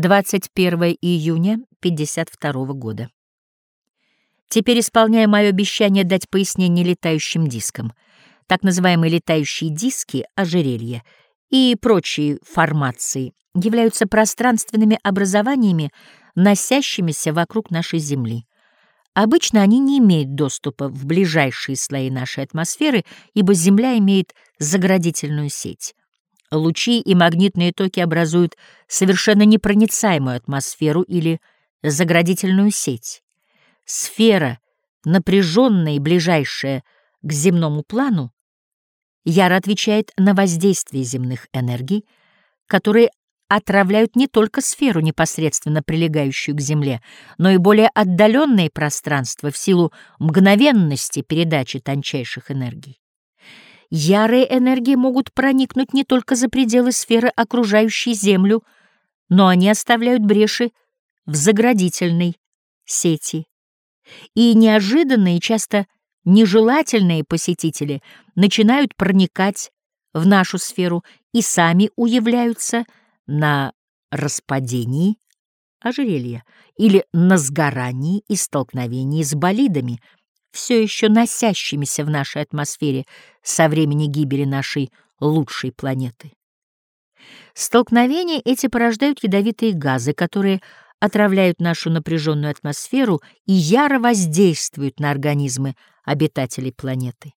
21 июня 52 года. Теперь исполняю мое обещание дать пояснение летающим дискам. Так называемые летающие диски, ожерелья и прочие формации являются пространственными образованиями, носящимися вокруг нашей Земли. Обычно они не имеют доступа в ближайшие слои нашей атмосферы, ибо Земля имеет заградительную сеть. Лучи и магнитные токи образуют совершенно непроницаемую атмосферу или заградительную сеть. Сфера, напряженная и ближайшая к земному плану, яро отвечает на воздействие земных энергий, которые отравляют не только сферу, непосредственно прилегающую к Земле, но и более отдаленные пространства в силу мгновенности передачи тончайших энергий. Ярые энергии могут проникнуть не только за пределы сферы, окружающей Землю, но они оставляют бреши в заградительной сети. И неожиданные, часто нежелательные посетители начинают проникать в нашу сферу и сами уявляются на распадении ожерелья или на сгорании и столкновении с болидами, все еще носящимися в нашей атмосфере со времени гибели нашей лучшей планеты. Столкновения эти порождают ядовитые газы, которые отравляют нашу напряженную атмосферу и яро воздействуют на организмы обитателей планеты.